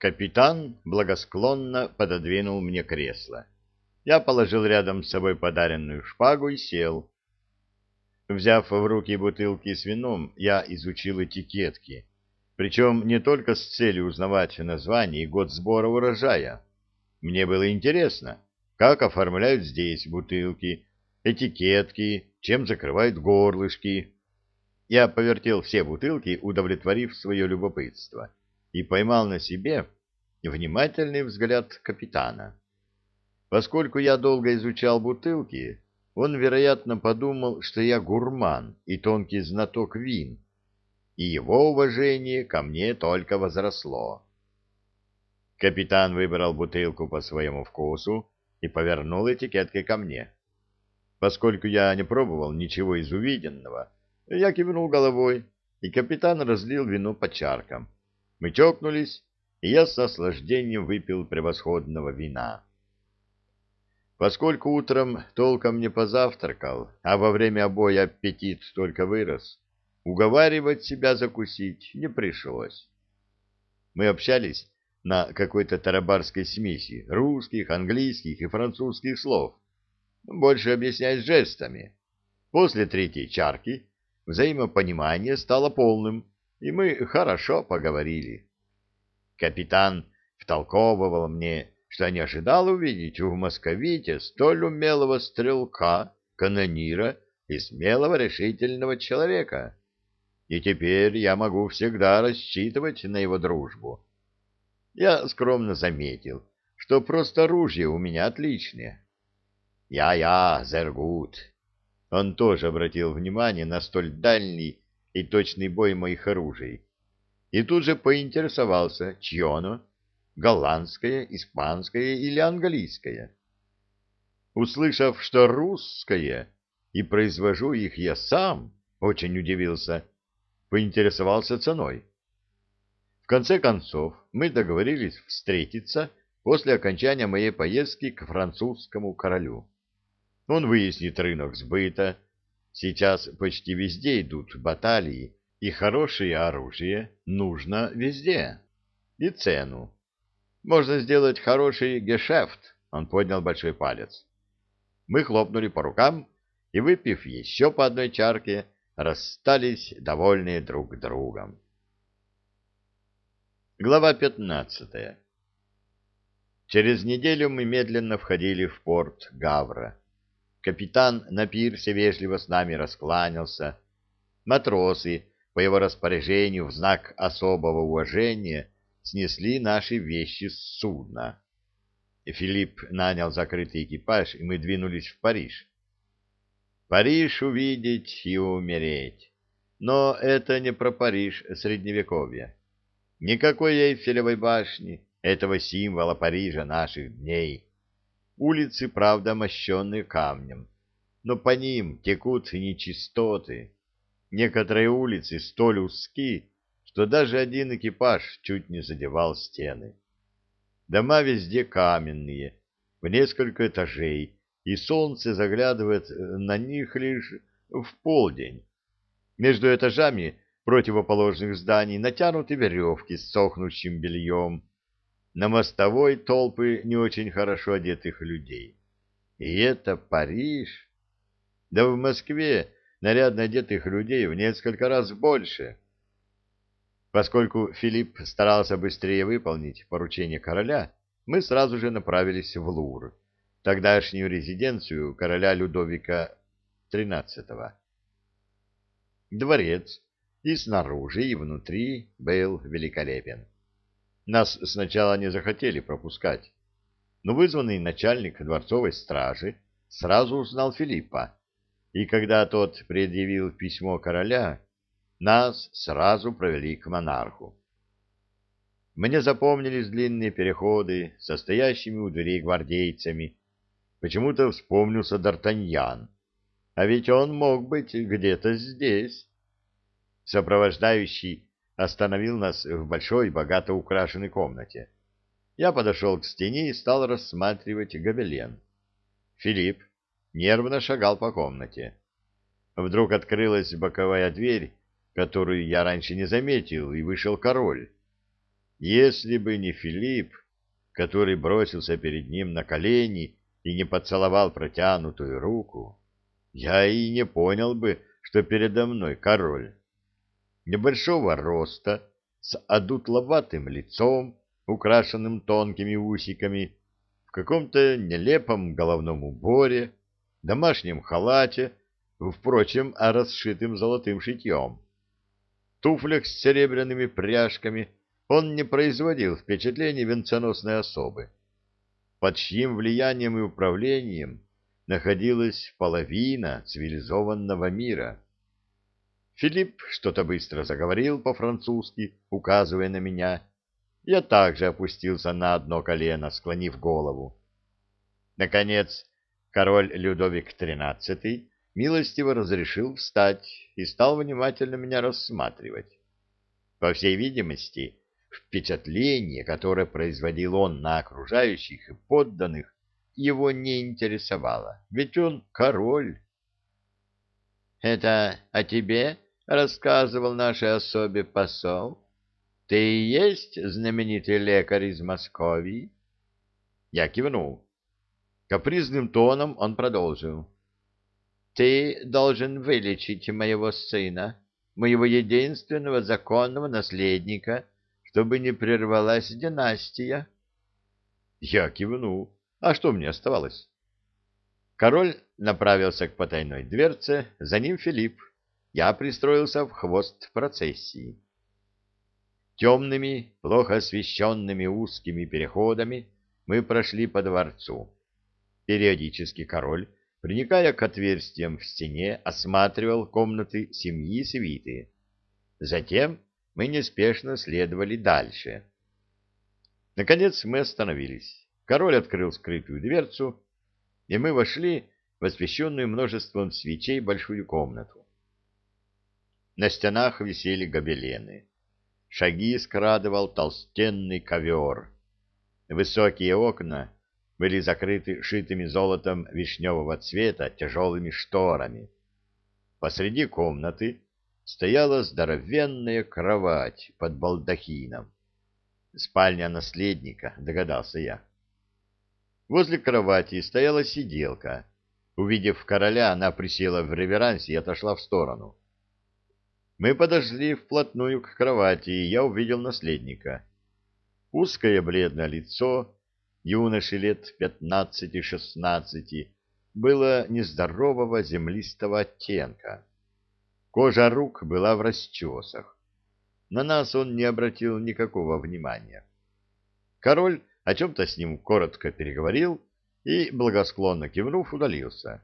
Капитан благосклонно пододвинул мне кресло. Я положил рядом с собой подаренную шпагу и сел. Взяв в руки бутылки с вином, я изучил этикетки, причем не только с целью узнавать название и год сбора урожая. Мне было интересно, как оформляют здесь бутылки, этикетки, чем закрывают горлышки. Я повертел все бутылки, удовлетворив свое любопытство, и поймал на себе внимательный взгляд капитана. Поскольку я долго изучал бутылки, он, вероятно, подумал, что я гурман и тонкий знаток вин, и его уважение ко мне только возросло. Капитан выбрал бутылку по своему вкусу и повернул этикеткой ко мне. Поскольку я не пробовал ничего из увиденного, я кивнул головой, и капитан разлил вино по чаркам. Мы чокнулись, и я с наслаждением выпил превосходного вина. Поскольку утром толком не позавтракал, а во время обоя аппетит только вырос, уговаривать себя закусить не пришлось. Мы общались на какой-то тарабарской смеси русских, английских и французских слов, больше объясняясь жестами. После третьей чарки взаимопонимание стало полным, и мы хорошо поговорили. Капитан втолковывал мне, что не ожидал увидеть в московите столь умелого стрелка, канонира и смелого решительного человека. И теперь я могу всегда рассчитывать на его дружбу. Я скромно заметил, что просто оружие у меня отличное. «Я-я, Зергут!» Он тоже обратил внимание на столь дальний и точный бой моих оружий. И тут же поинтересовался, чье оно, голландское, испанское или английское. Услышав, что русское, и произвожу их я сам, очень удивился, поинтересовался ценой. В конце концов, мы договорились встретиться после окончания моей поездки к французскому королю. Он выяснит рынок сбыта. Сейчас почти везде идут баталии, и хорошее оружие нужно везде. И цену. Можно сделать хороший гешефт. Он поднял большой палец. Мы хлопнули по рукам и, выпив еще по одной чарке, расстались довольные друг другом. Глава пятнадцатая Через неделю мы медленно входили в порт Гавра. Капитан на пирсе вежливо с нами раскланялся. Матросы, по его распоряжению, в знак особого уважения, снесли наши вещи с судна. Филипп нанял закрытый экипаж, и мы двинулись в Париж. Париж увидеть и умереть. Но это не про Париж Средневековья. Никакой Эйфелевой башни, этого символа Парижа наших дней. Улицы, правда, мощенные камнем, но по ним текут нечистоты. Некоторые улицы столь узки, что даже один экипаж чуть не задевал стены. Дома везде каменные, в несколько этажей, и солнце заглядывает на них лишь в полдень. Между этажами противоположных зданий натянуты веревки с сохнущим бельем, на мостовой толпы не очень хорошо одетых людей. И это Париж. Да в Москве нарядно одетых людей в несколько раз больше. Поскольку Филипп старался быстрее выполнить поручение короля, мы сразу же направились в Лур, тогдашнюю резиденцию короля Людовика XIII. Дворец и снаружи, и внутри был великолепен. Нас сначала не захотели пропускать, но вызванный начальник дворцовой стражи сразу узнал Филиппа, и когда тот предъявил письмо короля, нас сразу провели к монарху. Мне запомнились длинные переходы, состоящими у дверей гвардейцами. Почему-то вспомнился Д'Артаньян, а ведь он мог быть где-то здесь. Сопровождающий остановил нас в большой, богато украшенной комнате. Я подошел к стене и стал рассматривать гобелен. Филипп нервно шагал по комнате. Вдруг открылась боковая дверь, которую я раньше не заметил, и вышел король. Если бы не Филипп, который бросился перед ним на колени и не поцеловал протянутую руку, я и не понял бы, что передо мной король. Небольшого роста, с одутловатым лицом, украшенным тонкими усиками, в каком-то нелепом головном уборе, домашнем халате, впрочем, а расшитым золотым шитьем. туфлях с серебряными пряжками он не производил впечатления венценосной особы, под чьим влиянием и управлением находилась половина цивилизованного мира. Филипп что-то быстро заговорил по-французски, указывая на меня. Я также опустился на одно колено, склонив голову. Наконец, король Людовик XIII милостиво разрешил встать и стал внимательно меня рассматривать. По всей видимости, впечатление, которое производил он на окружающих и подданных, его не интересовало, ведь он король. — Это о тебе рассказывал нашей особе посол? Ты и есть знаменитый лекарь из Московии? Я кивнул. Капризным тоном он продолжил. — Ты должен вылечить моего сына, моего единственного законного наследника, чтобы не прервалась династия. Я кивнул. А что мне оставалось? Король направился к потайной дверце, за ним Филипп. Я пристроился в хвост процессии. Темными, плохо освещенными узкими переходами мы прошли по дворцу. Периодически король, приникая к отверстиям в стене, осматривал комнаты семьи свиты. Затем мы неспешно следовали дальше. Наконец мы остановились. Король открыл скрытую дверцу, и мы вошли в освещенную множеством свечей большую комнату. На стенах висели гобелены. Шаги скрадывал толстенный ковер. Высокие окна были закрыты шитыми золотом вишневого цвета тяжелыми шторами. Посреди комнаты стояла здоровенная кровать под балдахином. Спальня наследника, догадался я. Возле кровати стояла сиделка. Увидев короля, она присела в реверансе и отошла в сторону. Мы подошли вплотную к кровати, и я увидел наследника. Узкое бледное лицо, юноши лет пятнадцати-шестнадцати, было нездорового землистого оттенка. Кожа рук была в расчесах. На нас он не обратил никакого внимания. Король о чем-то с ним коротко переговорил и, благосклонно кивнув, удалился.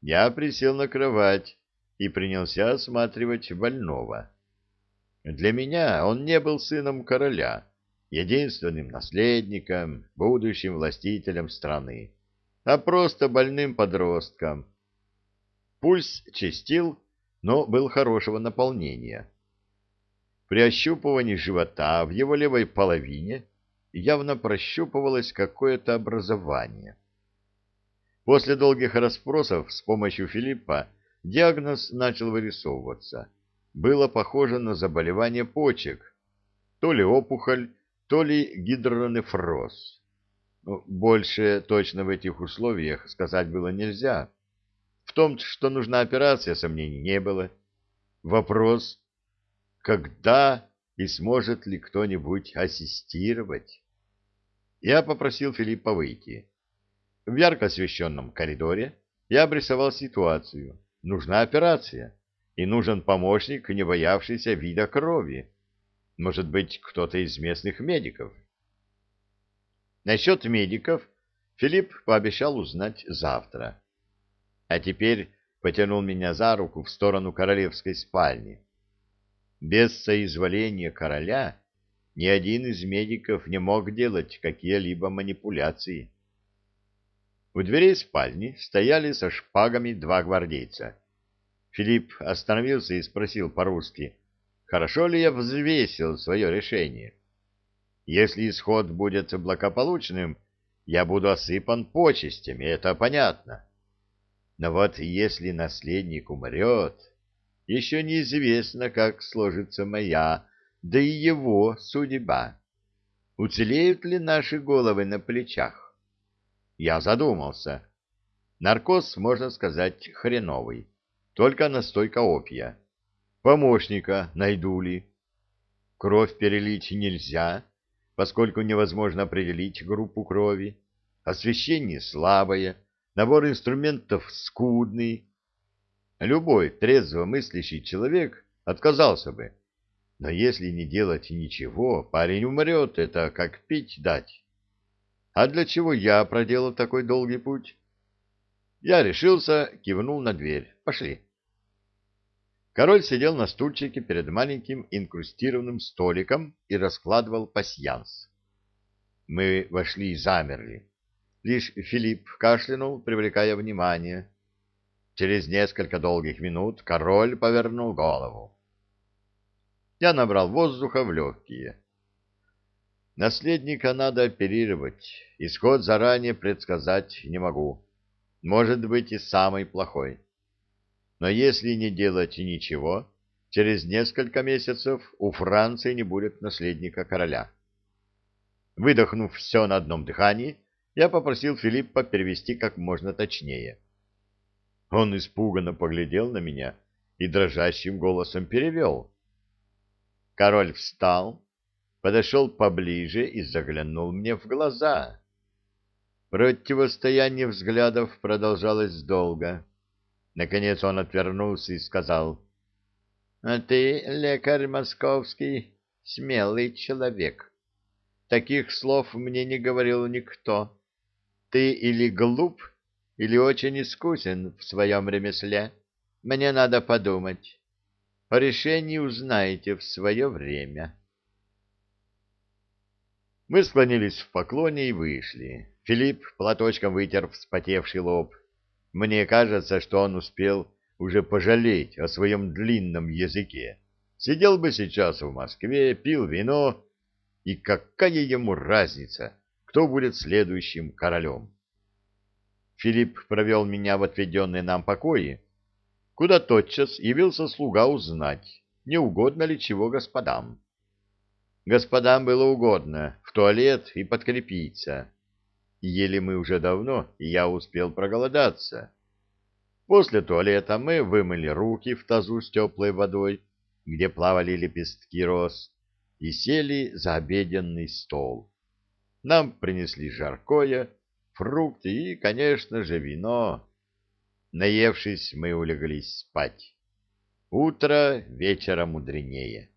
Я присел на кровать и принялся осматривать больного. Для меня он не был сыном короля, единственным наследником, будущим властителем страны, а просто больным подростком. Пульс чистил, но был хорошего наполнения. При ощупывании живота в его левой половине явно прощупывалось какое-то образование. После долгих расспросов с помощью Филиппа диагноз начал вырисовываться. Было похоже на заболевание почек, то ли опухоль, то ли гидронефроз. Ну, больше точно в этих условиях сказать было нельзя. В том, что нужна операция, сомнений не было. Вопрос, когда и сможет ли кто-нибудь ассистировать? Я попросил Филиппа выйти. В ярко освещенном коридоре я обрисовал ситуацию. Нужна операция, и нужен помощник, не боявшийся вида крови. Может быть, кто-то из местных медиков. Насчет медиков Филипп пообещал узнать завтра. А теперь потянул меня за руку в сторону королевской спальни. Без соизволения короля ни один из медиков не мог делать какие-либо манипуляции. У дверей спальни стояли со шпагами два гвардейца. Филипп остановился и спросил по-русски, хорошо ли я взвесил свое решение. Если исход будет благополучным, я буду осыпан почестями, это понятно. Но вот если наследник умрет, еще неизвестно, как сложится моя да и его судьба. Уцелеют ли наши головы на плечах? Я задумался. Наркоз, можно сказать, хреновый. Только настойка опия. Помощника найду ли? Кровь перелить нельзя, поскольку невозможно определить группу крови. Освещение слабое, набор инструментов скудный. Любой трезво мыслящий человек отказался бы. Но если не делать ничего, парень умрет, это как пить дать. А для чего я проделал такой долгий путь? Я решился, кивнул на дверь. Пошли. Король сидел на стульчике перед маленьким инкрустированным столиком и раскладывал пасьянс. Мы вошли и замерли. Лишь Филипп кашлянул, привлекая внимание. Через несколько долгих минут король повернул голову. Я набрал воздуха в легкие. Наследника надо оперировать. Исход заранее предсказать не могу. Может быть и самый плохой. Но если не делать ничего, через несколько месяцев у Франции не будет наследника короля. Выдохнув все на одном дыхании, я попросил Филиппа перевести как можно точнее. Он испуганно поглядел на меня и дрожащим голосом перевел. Король встал, подошел поближе и заглянул мне в глаза. Противостояние взглядов продолжалось долго. Наконец он отвернулся и сказал, — А ты, лекарь московский, смелый человек. Таких слов мне не говорил никто. Ты или глуп, или очень искусен в своем ремесле. Мне надо подумать. О решении узнаете в свое время. Мы склонились в поклоне и вышли. Филипп платочком вытер вспотевший лоб. Мне кажется, что он успел уже пожалеть о своем длинном языке. Сидел бы сейчас в Москве, пил вино, и какая ему разница, кто будет следующим королем. Филипп провел меня в отведенные нам покои, куда тотчас явился слуга узнать, не угодно ли чего господам. Господам было угодно туалет и подкрепиться. Ели мы уже давно, и я успел проголодаться. После туалета мы вымыли руки в тазу с теплой водой, где плавали лепестки роз, и сели за обеденный стол. Нам принесли жаркое, фрукты и, конечно же, вино. Наевшись, мы улеглись спать. Утро вечера мудренее.